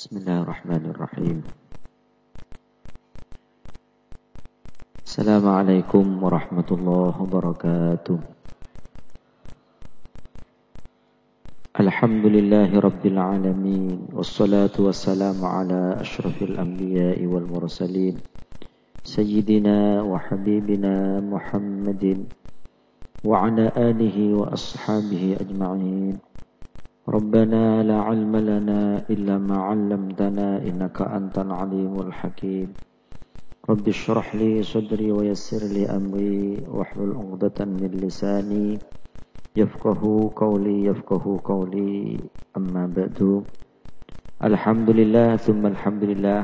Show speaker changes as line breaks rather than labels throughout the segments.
بسم الله الرحمن الرحيم. السلام عليكم ورحمة الله وبركاته. الحمد لله رب العالمين والصلاة والسلام على أشرف الأنبياء والمرسلين سيدنا وحبيبنا محمد وعلى آله وأصحابه أجمعين. ربنا لا علم لنا إلا ما علمتنا إنك أنت العليم الحكيم رب اشرح لي صدري ويسر لي أمري واحلل عقدة من لساني يفقه قولي يفقه قولي أما بعد الحمد لله ثم الحمد لله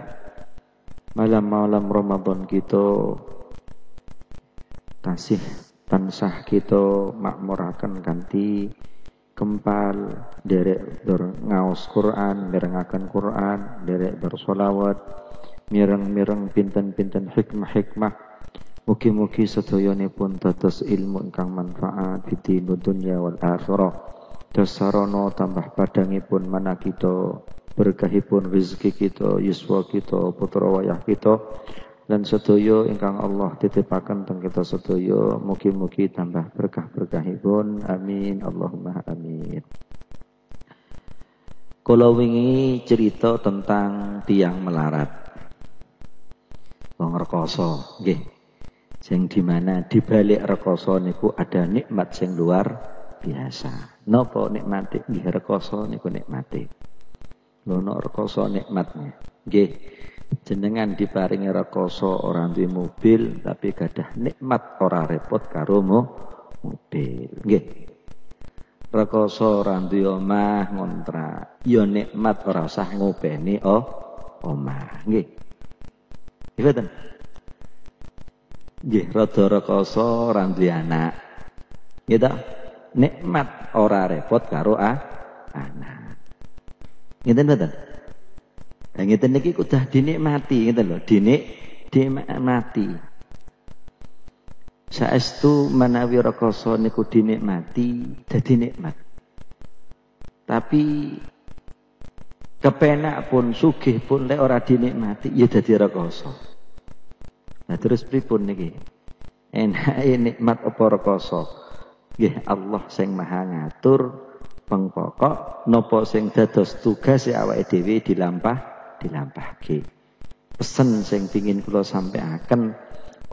malam-malam Ramadan kita tasih tansah kita makmurakan ganti kempal derek ber ngaos Quran mirengaken Quran derek bersolawat mireng-mireng pinten-pinten hikmah-hikmah. Mugi-mugi pun tetes ilmu ingkang manfaat fiti dunya wal akhirah. Dasarana tambah padangipun mana kita berkahipun rezeki kita yuswa kita putra wayah kita dan sedaya ingkang Allah titipaken teng kita sedaya mugi-mugi tambah berkah-berkahipun amin. Allahumma amin. Kalau wingi cerita tentang tiang melarat. Wong rekoso nggih. Sing di mana? Di balik rekoso niku ada nikmat sing luar biasa. Napa nikmate nggih rekoso niku nikmate? Lho nek rekoso nikmatnya? Nggih jenengan diparingi rekoso orang duwe mobil tapi gadah nikmat ora repot karo mobil nggih rekoso orang duwe omah ngontrak ya nikmat ora usah ngopeni oh omah nggih Ibadan. Nggih, rada rekoso ora duwe anak. Ta? Nikmat ora repot karo ah, anak. Ngeten mboten? Lah ngeten niki kudah dinikmati ngeten lho, dinik dinikmati. Saestu menawi rekoso niku dinikmati dadi nikmat. Tapi kepenak pun sugih pun lek ora dinikmati ya dadi rekoso. Nah terus pripun niki? Enake nikmat apa rekoso? Nggih Allah sing Maha ngatur pengpokok napa sing dados tugas awake dhewe dilampah dilampahke. Pesen sing pingin kula sampaikan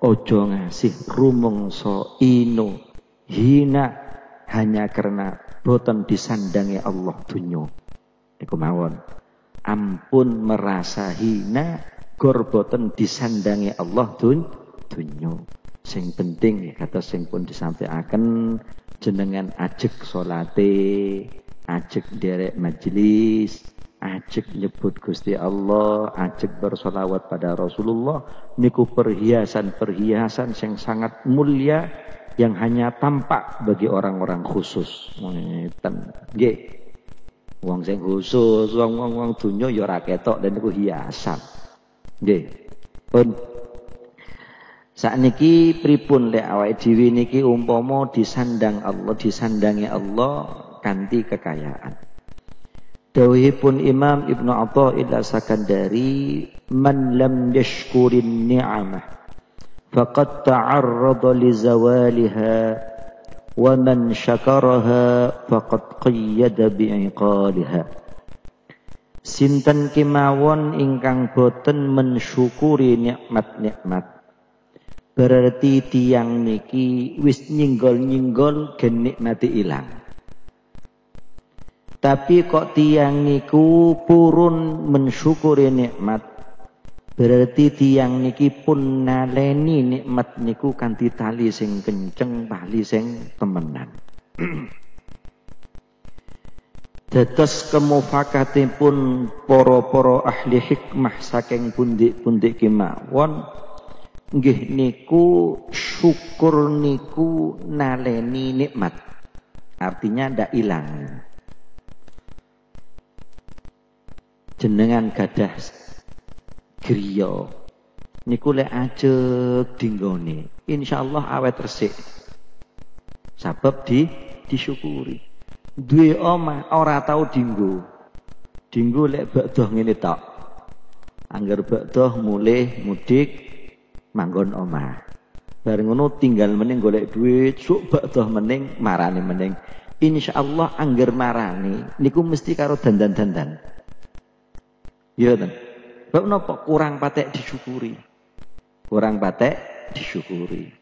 ojo ngasih rumongso ino hina hanya karena boten disandangi Allah dunyo. Niku mawon. Ampun merasa hina gor boten disandangi Allah dun dunyo. Sing penting kata sing pun disampaikan jenengan ajek salate, ajek derek majelis, ajek nyebut Gusti Allah, ajek bersolawat pada Rasulullah, niku perhiasan-perhiasan yang sangat mulia yang hanya tampak bagi orang-orang khusus. Ngeten. Nggih. Wong sing khusus, wong dunya ya ora ketok dan niku hiasan. Nggih. Pun Sakniki pripun lek awake dhewe niki umpama disandang Allah, disandangi Allah kanthi kekayaan. Dawihipun Imam Ibnu Athaillah Sakandari man lam yashkurin ni'amah faqad ta'arrada li zawaliha wa man syakaraha faqad qayyada bi'iqaliha. Sinten kemawon ingkang boten mensyukuri nikmat-nikmat. Berarti tiang niki wis nyinggol-nyinggol gen nikmati ilang tapi kok tiang niku purun mensyukuri nikmat. Berarti tiang niki pun naleni nikmat niku kanthi tali sing kenceng, tali sing temenan. Dados pun poro-poro ahli hikmah saking pundik-pundik kemawon nggih niku syukur niku naleni nikmat. Artinya ndak hilang. Jenengan gadah griya niku lek ajeg dinggone insyaallah awet resik sebab di disyukuri duwe omah ora tau dinggo Dinggo lek bakdoh ngene tok. Angger bakdoh mulih mudik manggon omah. Bareng ngono tinggal meneng golek duit, suk bakdoh meneng marani meneng. Insyaallah angger marani niku mesti karo dandan-dandan. Iya ten. Bab napa kurang patek disyukuri. Kurang patek disyukuri.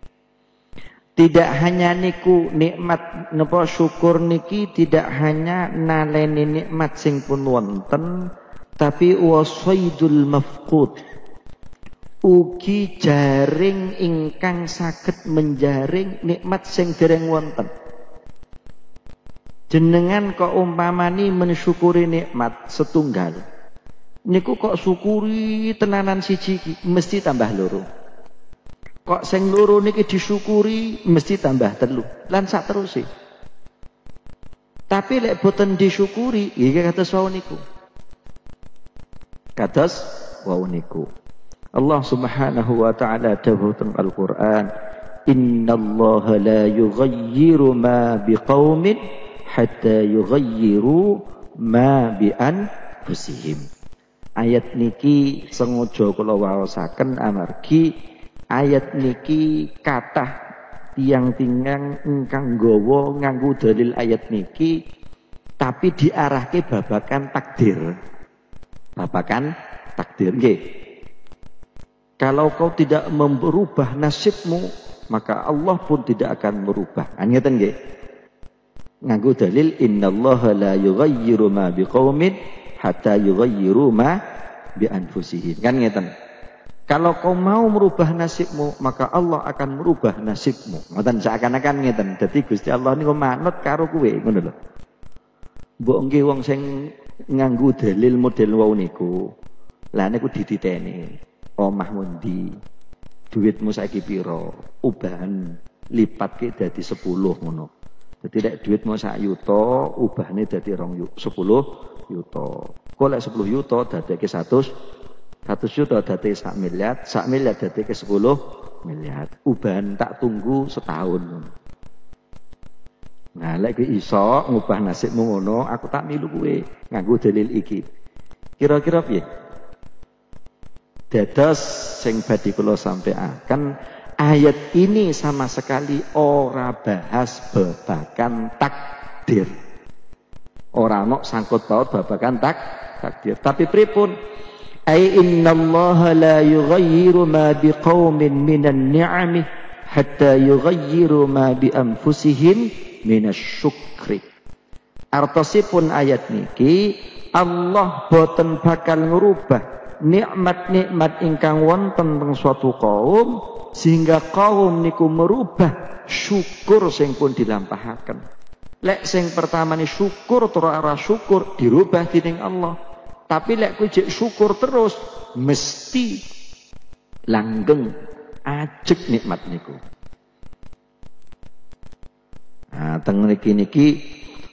Tidak hanya niku nikmat napa syukur niki tidak hanya naleni nikmat sing pun wonten tapi wasaidul mafqud ugi jaring ingkang saged menjaring nikmat sing dereng wonten jenengan kok umpamani mensyukuri nikmat setunggal niku kok syukuri tenanan siji mesti tambah loro Kok sing loro niki disyukuri mesti tambah telu. Lan sak terus Tapi lek boten disyukuri, iki kados wau niku. Kados wau niku. Allah Subhanahu wa taala dawuh Al-Qur'an, "Innallaha la yughayyiru ma biqaumin hatta yughayyiru ma bi anfusihim." Ayat niki sengaja kula waosaken amargi ayat niki kata tiang tinggang engkang gowo nganggu dalil ayat niki tapi diarahke babakan takdir. Babakan takdir nggih. Kalau kau tidak merubah nasibmu maka Allah pun tidak akan merubah. Kan ngeten nggih. Nganggo dalil innallaha la yughayyiru ma biqaumin hatta yughayyiru ma bi anfusihim kan ngeten kalau kau mau merubah nasibmu, maka Allah akan merubah nasibmu. Ngoten seakan-akan ngeten. Dadi Gusti Allah niku manut karo kowe, ngono lho. Mbok nggih wong sing nganggo dalil model wau niku. Lah niku dititeni. Omah mundi. Duitmu saiki pira? Ubahan lipatke dadi 10 ngono. Jadi lek duitmu sak yuta, ubahane dadi 2 yuta, 10 yuta. Kok lek 10 yuta dadeke 100 satu juta dati sak miliar, sak miliar dati ke sepuluh miliar. Ubahan tak tunggu setahun. Nah, lagi iso ngubah nasibmu ngono, aku tak milu kue nganggu dalil iki. Kira-kira piye? Dados sing badhe kula sampaikan ayat ini sama sekali ora bahas babakan takdir. Ora ono sangkut paut babakan tak takdir. Tapi pripun? Ay innallaha la yughayyiru ma biqaumin minan ni'ami hatta yughayyiru ma bi anfusihim minasyukri. Artosipun ayat niki Allah boten bakal ngerubah nikmat-nikmat ingkang wonten teng suatu kaum sehingga kaum niku merubah syukur sing pun dilampahaken. Lek sing pertama ni syukur ora syukur dirubah dening Allah. Tapi lek kowe syukur terus mesti langgeng ajek nikmat niku. Nah, teng niki niki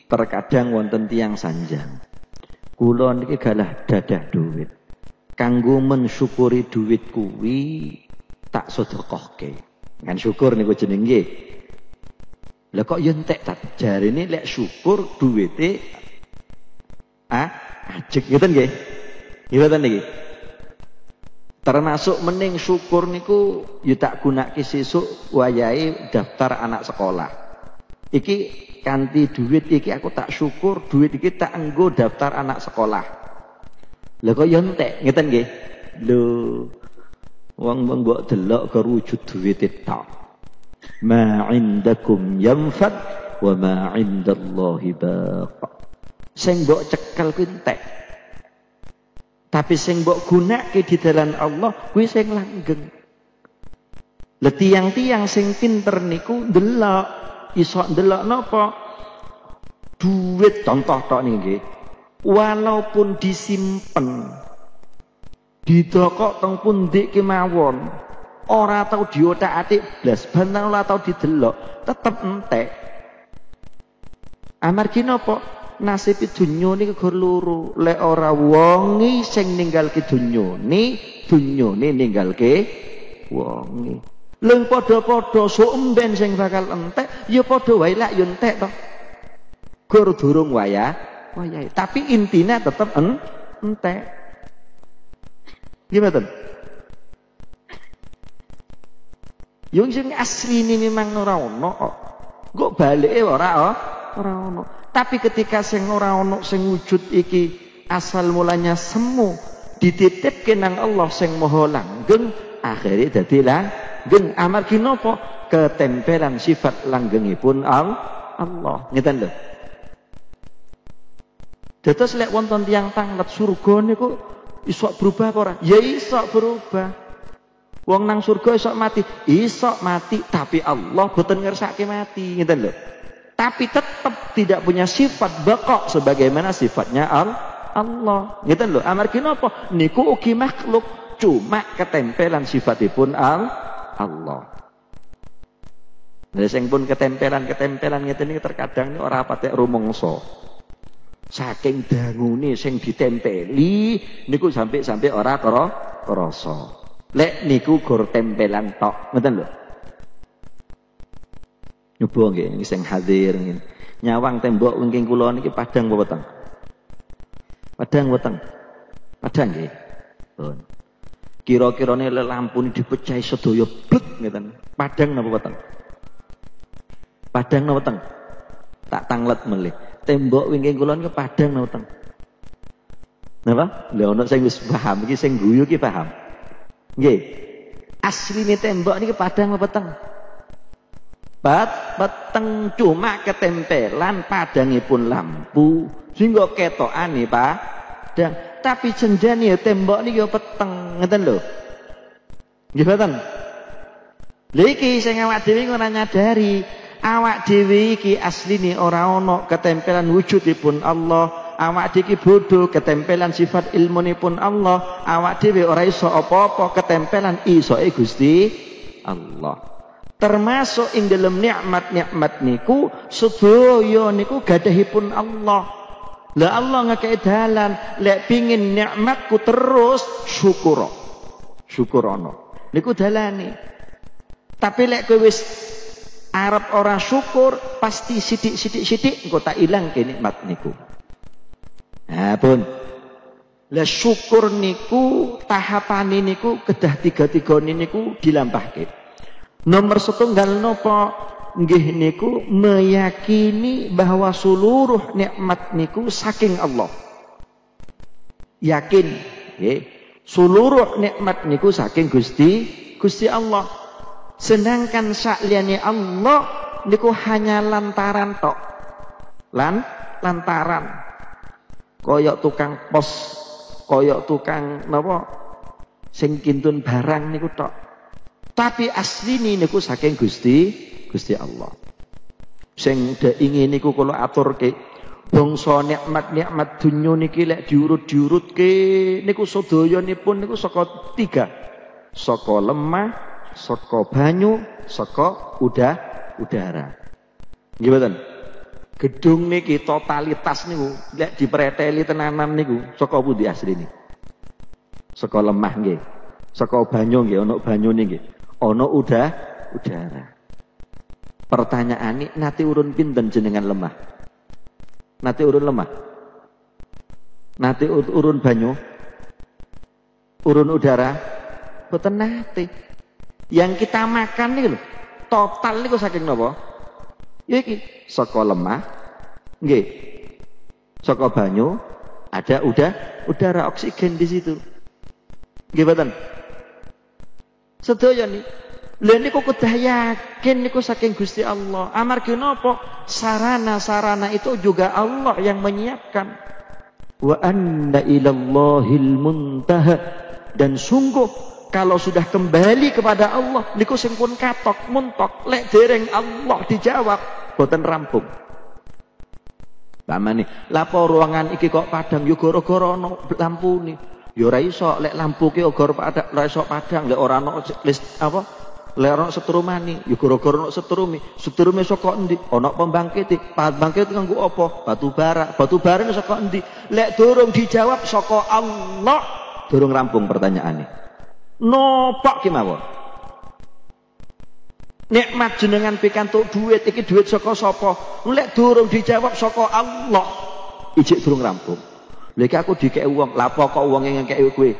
terkadang wonten tiang sanjang. Kula niki galah dadah duit. Kanggo mensyukuri duit kuwi tak sedekahke. Kan syukur niku jenenge. Lah kok yo tak jarine lek syukur duwite ah Ajek ngeten nggih. Ngeten niki. Termasuk mening syukur niku ya tak gunake sesuk wayahe daftar anak sekolah. Iki kanthi duit iki aku tak syukur duit iki tak enggo daftar anak sekolah. Lah kok ya entek ngeten nggih. Lho wong mbok delok kerujud duit tok. Ma indakum yanfad wa ma indallahi baq. Sing mbok cekel kuwi entek. Tapi sing mbok di dalan Allah kuwi sing langgeng. Lah tiang-tiang sing pinter niku ndelok iso ndelok napa? Duit contoh tok niki. Walaupun disimpen didokok teng pundi kemawon ora tau diotak-atik blas bantang ora tau didelok tetep entek amargi napa nasib dunya niki gur loro. Lek ora wongi sing ninggalke dunyane, dunyane ninggalke wongi. Lha padha-padha sok emben sing bakal entek, ya padha wae lak yo entek to. Gur durung wayah, wayahe. Tapi intinya tetap en entek. Gimana? Yung sing asli ini memang ora ono kok. Kok balike ora oh, ora ono. Tapi ketika sing ora ono sing wujud iki asal mulanya semu dititipke nang Allah sing maha langgeng akhirnya dadi langgeng amargi napa ketempelan sifat langgengipun Allah ngeten lho Dados lek wonten tiyang tanglet surga niku iso berubah apa ora? Ya iso berubah. Wong nang surga iso mati, iso mati, tapi Allah boten ngersake mati, ngeten lho. Tapi tetap tidak punya sifat bekok sebagaimana sifatnya Allah. Ngeten lho, amargi napa? Niku ugi makhluk, cuma ketempelan sifatipun Allah. Lah sing pun ketempelan-ketempelan ngeten iki terkadang ora patek rumangsa. Saking dangune sing ditempeli niku sampai-sampai ora krasa. Lek niku gur tempelan tok, ngoten lho. Nyoba nggih sing hadir ngene. Nyawang tembok wingking kula niki padang apa weteng? Padang weteng. Padang nggih. Pun. Kira-kirane lampu dipecahi sedaya blek ngeten. Padang napa weteng? Padang napa weteng? Tak tanglet melih. Tembok wingking kula niki padang napa weteng? Napa? Lha ana sing wis paham iki sing guyu iki paham. Nggih. Asline tembok niki padang apa peteng? Bat peteng cuma ketempelan padangipun lampu sehingga ketokane padang. Tapi jenjane ya tembok niki ya peteng, ngeten lho. Nggih mboten? Lha iki sing awak dhewe nyadari, awak dhewe iki asline ora ana ketempelan wujudipun Allah. Awak dhewe bodoh ketempelan sifat ilmunipun Allah. Awak dhewe ora iso apa-apa ketempelan isoe Gusti Allah. Termasuk ing dalam nikmat-nikmat niku sedaya niku gadahipun Allah. Lah Allah ngekei dalan lek pingin nikmatku terus syukur. Syukurono niku dalane. Tapi lek kowe arep ora syukur pasti sidik-sidik-sidik engko tak ilang ke nikmat niku Nah pun. Lah syukur niku tahapan niku kedah tiga-tiga niku dilampahke. Nomor setunggal nopo nggih niku meyakini bahwa seluruh nikmat niku saking Allah. Yakin, nggih. Seluruh nikmat niku saking Gusti Gusti Allah. Sedangkan sakliyane Allah niku hanya lantaran tok. Lan lantaran koyok tukang pos, koyok tukang napa sing kintun barang niku tok. Tapi asli ini niku saking Gusti Gusti Allah. Sing ingin niku kula aturke bangsa nikmat-nikmat dunya niki lek diurut-diurutke niku sedayanipun niku saka tiga. Saka lemah, saka banyu, saka udah udara. Nggih Gedung niki totalitas niku lek dipreteli tenanan niku saka pundi asline? Saka lemah nggih. Saka banyu nggih ana banyune nggih. Ana udah udara. Pertanyaane nate urun pinten jenengan lemah? Nate urun lemah? Nate urun banyu? Urun udara? Boten nate. Yang kita makan niku total niku saking napa? Ya saka lemah nggih. Saka banyu ada udah udara oksigen di situ. Nggih mboten? Sedaya nih. Lha niku kedah yakin niku saking Gusti Allah. Amargi napa? Sarana-sarana itu juga Allah yang menyiapkan. Wa anna ilallahil muntaha dan sungguh kalau sudah kembali kepada Allah niku sing pun katok muntok lek dereng Allah dijawab boten rampung Pamane, lapo ruangan iki kok padang yo gara-gara ana lampune. Yo ora iso lek lampu ki gara padang, ora iso padang lek ora ana list apa? Lek ora setrumane, yo gara-gara ana setrumi. Setrume saka endi? Ana pembangkit. Pembangkit kanggo apa? Batu bara. Batu bara saka endi? Lek durung dijawab saka Allah, durung rampung pertanyaane. Nopak ki mawon. Nikmat jenengan pikantuk duit iki duit saka sapa? Lek durung dijawab saka Allah. ijik durung rampung. Lha aku dikek wong, lha kok wong yang ngekek kowe?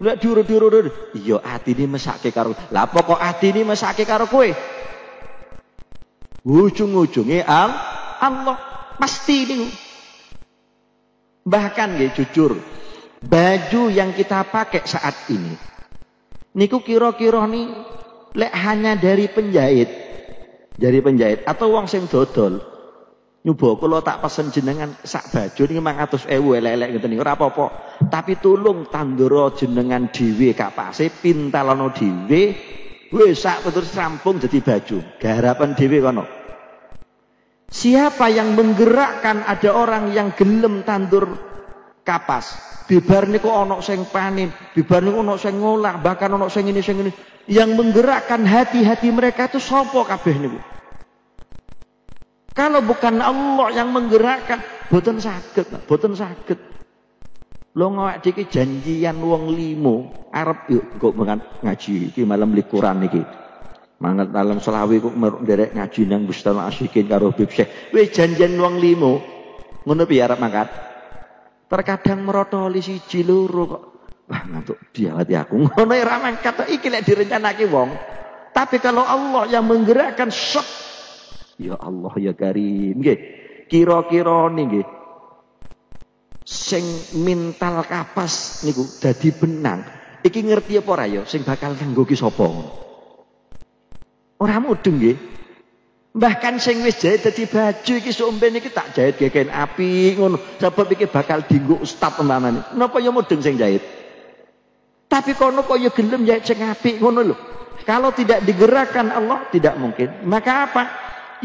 Lek diurut-diurut, iya atine mesake karo. Lah apa kok atine mesake karo kowe? Ujung-ujunge al Allah pasti niku. Bahkan nggih jujur, baju yang kita pakai saat ini niku kira-kira nih lek hanya dari penjahit dari penjahit atau uang sing dodol nyoba kula tak pesen jenengan sak baju niki 500.000 elek-elek ngeten niku ora apa-apa. Tapi tulung tandura jenengan dhewe kapase pintalana dhewe wis sak terus rampung jadi baju. Garapan dhewe kono. Siapa yang menggerakkan ada orang yang gelem tandur kapas bibar niku ana sing panen, bibar niku ana sing ngolah, bahkan ana sing ini sing ini. Yang menggerakkan hati-hati mereka itu sapa kabeh niku? Kalau bukan Allah yang menggerakkan, boten saged, boten saged. Lo ngawak diki janjian wong limo, arep yuk kok ngaji iki malam likuran iki. Mangat dalam selawi kok nderek ngaji nang Bustan Asyikin karo Bib Syekh. Wis janjian wong limo. Ngono piye arep mangkat? Terkadang merotoli siji loro kok. Wah, ngantuk diawati aku. Ngono ora mangkat iki lek direncanake wong. Tapi kalau Allah yang menggerakkan sok Ya Allah ya Karim nggih. Kira-kira nggih. Sing mintal kapas niku dadi benang. Iki ngerti apa ora ya sing bakal nganggo ki sapa? Ora mudeng nggih. Bahkan sing wis jahit dadi baju iki somben iki tak jahit gegen api ngono. Sebab iki bakal dinggo ustaz umpamane. Napa ya mudeng sing jahit? Tapi kono kok ya gelem jahit sing apik ngono lho. Kalau tidak digerakkan Allah tidak mungkin. Maka apa?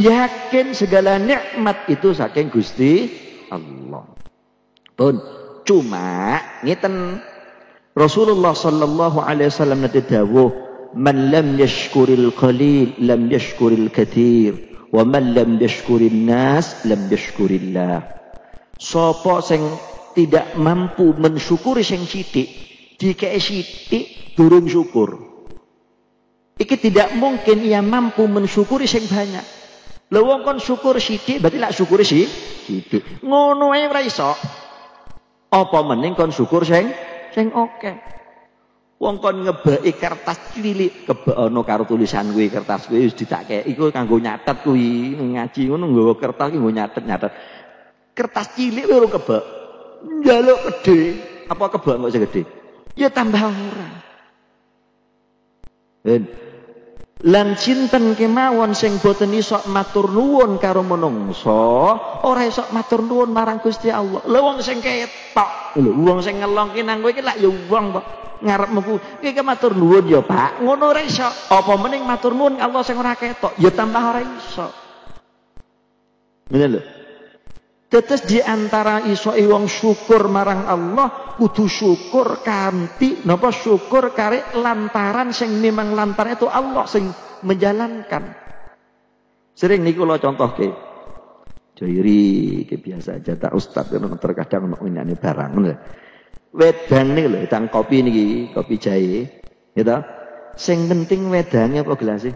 Yakin segala nikmat itu saking Gusti Allah. Pun cuma ngeten Rasulullah sallallahu alaihi wasallam nate dawuh Man lam yashkuril qalil lam yashkuril kathir wa man lam yashkuril nas lam yashkurillah. Sapa sing tidak mampu mensyukuri sing sithik, dikek sithik durung syukur. Iki tidak mungkin ia mampu mensyukuri sing banyak. Lha wong kon syukur sithik berarti lak syukuri sih sithik. Ngono ae ora iso. Apa mending kon syukur sing sing oke. Okay. Wong kon ngebeki kertas cilik kebekno karo tulisan kuwi kertas kuwi wis ditakke iku kanggo nyatet kuwi ngaji ngono nggawa kertas ki nggo nyatet-nyatet. Kertas cilik lho kebek. Njaluk gede, apa kebek kok gede? Ya tambah ora. Lan sinten kemawon sing boten iso matur nuwun karo menungso, ora iso matur nuwun marang Gusti Allah. Lha wong sing ketok, lho wong sing ngelongke nang kowe iki lak ya wong kok ngarep meku iki matur nuwun ya Pak. Ngono ora iso. Apa mending matur nuwun Allah sing ora ketok? Ya tambah ora iso. Ngene lho Tetes di antara iso wong syukur marang Allah kudu syukur kanthi napa syukur kare lantaran sing memang lantaran itu Allah sing menjalankan. Sering niku kula contohke. Joiri ke biasa aja tak ustaz terkadang ono ini barang wedang nih lho, wedang kopi niki, kopi jahe. Gitu. Sing penting wedangnya apa gelasnya?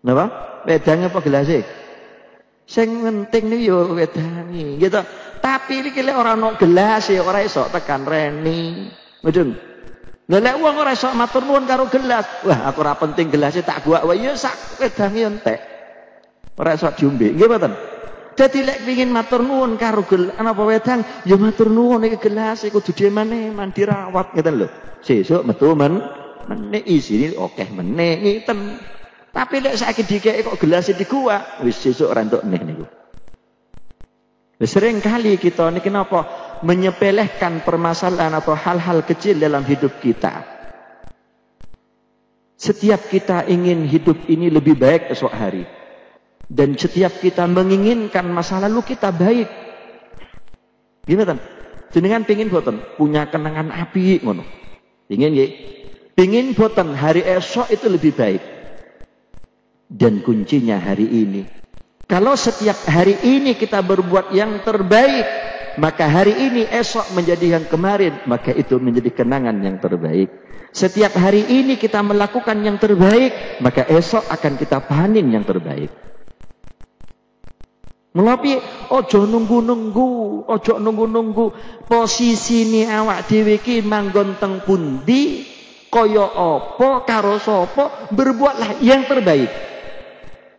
Napa? Wedangnya apa gelasnya? Sing penting nih yo wedangi, gitu. Tapi iki lek ora ono gelas ya ora iso tekan reni. Mudeng. Lah lek wong ora iso matur nuwun karo gelas, wah aku ora penting gelasnya tak gua wae ya sak wedange entek. Ora iso diombe. Nggih? Jadi lek pengin matur nuwun karo gel apa wedang, ya matur nuwun iki gelas iku dudu meneh mandi rawat ngeten lho. Sesuk metu men meneh isine akeh meneh ngiten. Tapi lek saiki dikeki kok gelas gua, wis sesuk ora entuk neh niku. Sering kali kita niki napa menyepelekan permasalahan atau hal-hal kecil dalam hidup kita. Setiap kita ingin hidup ini lebih baik esok hari. Dan setiap kita menginginkan masa lalu kita baik. Gimana? Jenengan pingin boten punya kenangan api ngono. Pingin nggih? Pingin boten hari esok itu lebih baik. Dan kuncinya hari ini. Kalau setiap hari ini kita berbuat yang terbaik, maka hari ini esok menjadi yang kemarin, maka itu menjadi kenangan yang terbaik. Setiap hari ini kita melakukan yang terbaik, maka esok akan kita panen yang terbaik. Mula ojo nunggu-nunggu, ojo nunggu-nunggu posisine awak dhewe iki manggon teng pundi, kaya apa, karo berbuatlah yang terbaik.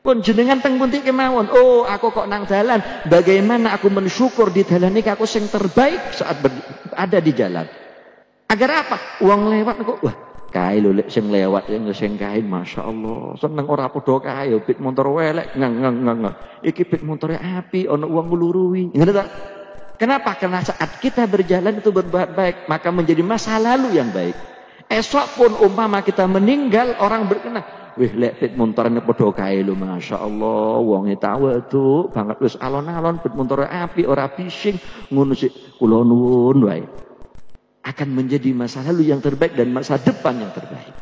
Pun jenengan teng pundi kemawon. Oh, aku kok nang dalan. Bagaimana aku mensyukur di dalan iki aku sing terbaik saat ada di jalan. Agar apa? Uang lewat kok. Wah, kae lho sing lewat sing sing kae masyaallah seneng ora padha kae pit motor welek ngang ngang ngang iki pit motore api ana uang nglurui ngerti tak kenapa karena saat kita berjalan itu berbuat baik maka menjadi masa lalu yang baik esok pun umpama kita meninggal orang berkenal wih lek pit motornya padha kae lho masyaallah wonge tahu tuh banget. Wis alon-alon pit motor api ora bising. Ngono sik kula nuwun wae. Akan menjadi masa lalu yang terbaik dan masa depan yang terbaik.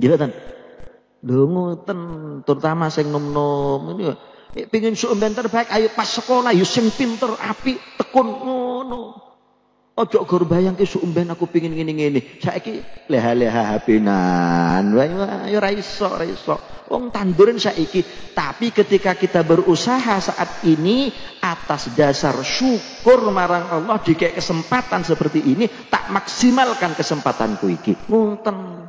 Jabatan. Lho ngoten. Terutama sing nom-nom ini pengin sumben terbaik ayo pas sekolah yo sing pinter api tekun ngono. Ojo gor bayang ki sumben aku pengin ngene-ngene. Saiki leha-leha hapinan. Wae yo ra iso, ra iso. Wong tanduran saiki. Tapi ketika kita berusaha saat ini atas dasar syukur marang Allah dikek kesempatan seperti ini tak maksimalkan kesempatanku iki. Ngoten.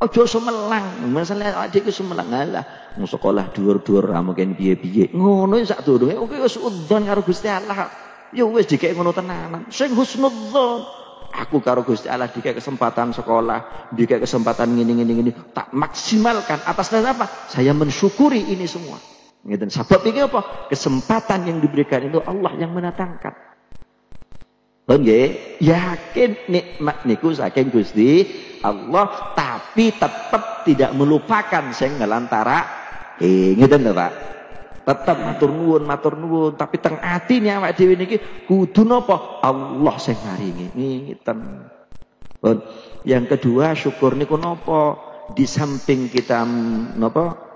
Ojo semelang, masalah adik semelang alah. Mau sekolah dhuwur-dhuwur ra mungkin piye-piye. Ngono sak durunge oke wis udzon karo Gusti Allah. Ya wis dikek ngono tenanan. Sing husnudzon. Aku karo Gusti Allah dikek kesempatan sekolah, dikek kesempatan ngini ngini, tak maksimalkan atas dasar apa? Saya mensyukuri ini semua. Gitu. Sebab ini apa? Kesempatan yang diberikan itu Allah yang mendatangkan. Oke, yakin nikmat niku saking Gusti Allah, tapi tetap tidak melupakan sing ngelantara eh ngeten Pak tetap matur nuwun matur nuwun. Tapi teng atine awak dhewe niki kudu napa? Allah sing maringi ngiten yang kedua syukur niku napa? Di samping kita napa?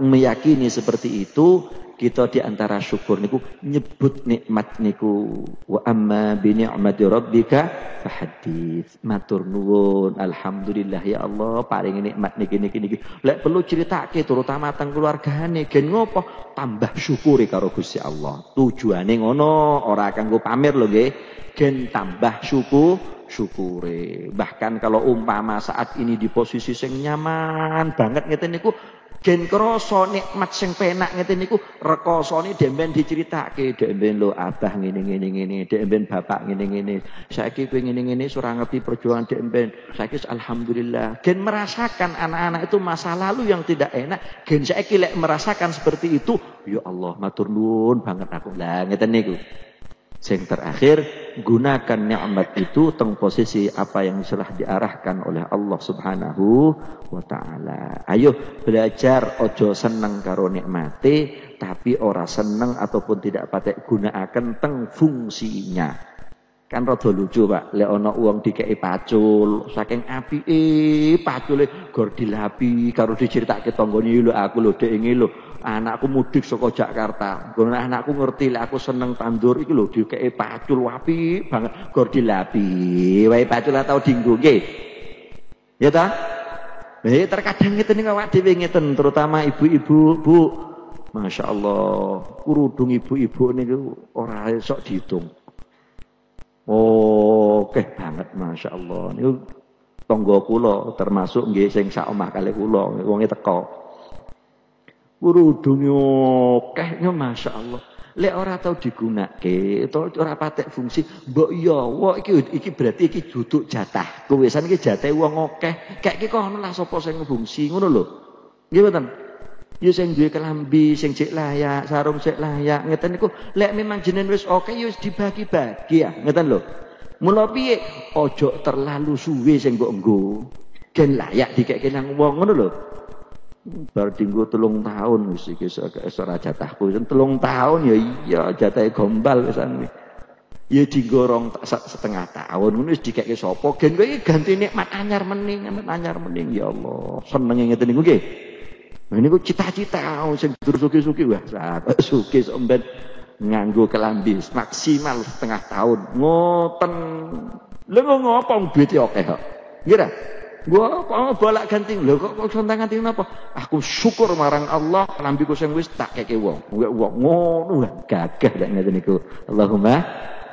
Meyakini seperti itu kita di antara syukur niku nyebut nikmat niku. Wa amma bi ni'mati rabbika fahadits matur nuwun. Alhamdulillah ya Allah paling nikmat niki niki niki. Lek perlu critake terutama teng keluargane gen ngopo? Tambah syukuri karo Gusti Allah. Tujuane ngono ora kanggo pamer lho nggih. Gen tambah syukur syukure. Bahkan kalau umpama saat ini di posisi sing nyaman banget ngeten niku Gen krasa nikmat sing penak ngeten niku rekasane demben diceritake demben lo abah ngene ngene ngene demben bapak ngene ngene saiki kowe ngene ngene ora ngerti perjuangan demben saiki alhamdulillah. Gen merasakan anak-anak itu masa lalu yang tidak enak gen saiki lek merasakan seperti itu ya Allah matur nuwun banget aku. Lah ngeten niku Sing terakhir, gunakan nikmat itu teng posisi apa yang telah diarahkan oleh Allah Subhanahu wa taala. Ayo belajar ojo seneng karo nikmate tapi ora seneng ataupun tidak patek gunakan teng fungsinya. Kan rada lucu, Pak. Lek ana wong dikeki pacul, saking apike pacule gor dilapi karo diceritake tanggane lho aku lho dek lho. Anakku mudik saka Jakarta. Nggon anakku ngerti lek aku seneng tandur iki lho dikeki pacul wapi banget gor dilapi. Wae pacul tau dinggo nggih. Ya ta? Eh terkadang ngeten niku awak dhewe ngeten terutama ibu-ibu, Bu. Masya Allah, kurudung ibu-ibu niku ora sok dihitung. Oke banget Masya Allah. Ini tonggo kulo termasuk nggih sing sak omah kali kulo, wonge teko. Urudunge akeh Masya Allah. Lek ora tau digunakake, utawa ora patek fungsi, mbok ya, wah iki iki berarti iki duduk jatah. Kowesan iki jatah wong akeh. Kek iki kok ana lah sapa sing fungsi ngono lho. Nggih mboten? Ya sing duwe kelambi sing cek layak, sarung cek layak, ngeten niku lek memang jenengan wis oke ya dibagi-bagi ya, ngeten lho. Mula piye ojo terlalu suwe sing mbok nggo. Gen layak dikeke nang wong ngono lho. Bar dinggo telung tahun wis iki ora jatahku. Telung tahun ya iya jatahe gombal wisan. Ya dinggo rong setengah tahun ngono wis dikeke sapa? Gen kowe ganti nikmat anyar mening, nikmat anyar mening ya Allah. Senenge ngeten niku nggih. Nah, ini kok cita-cita sing dur suki-suki wah suki somben nganggo kelambi maksimal setengah tahun ngoten lha ngopo duwite akeh kok ngira Gua kok bolak ganti lho kok kok gonta ganti napa? Aku syukur marang Allah lambiku sing wis tak keke wong. Enggak wong ngono gagah lek ngene niku. Allahumma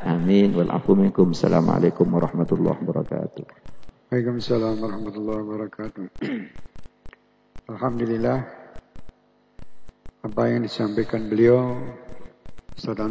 amin wal afu minkum. Assalamualaikum warahmatullahi wabarakatuh.
Waalaikumsalam warahmatullahi wabarakatuh. Alhamdulillah apa yang disampaikan beliau Saudara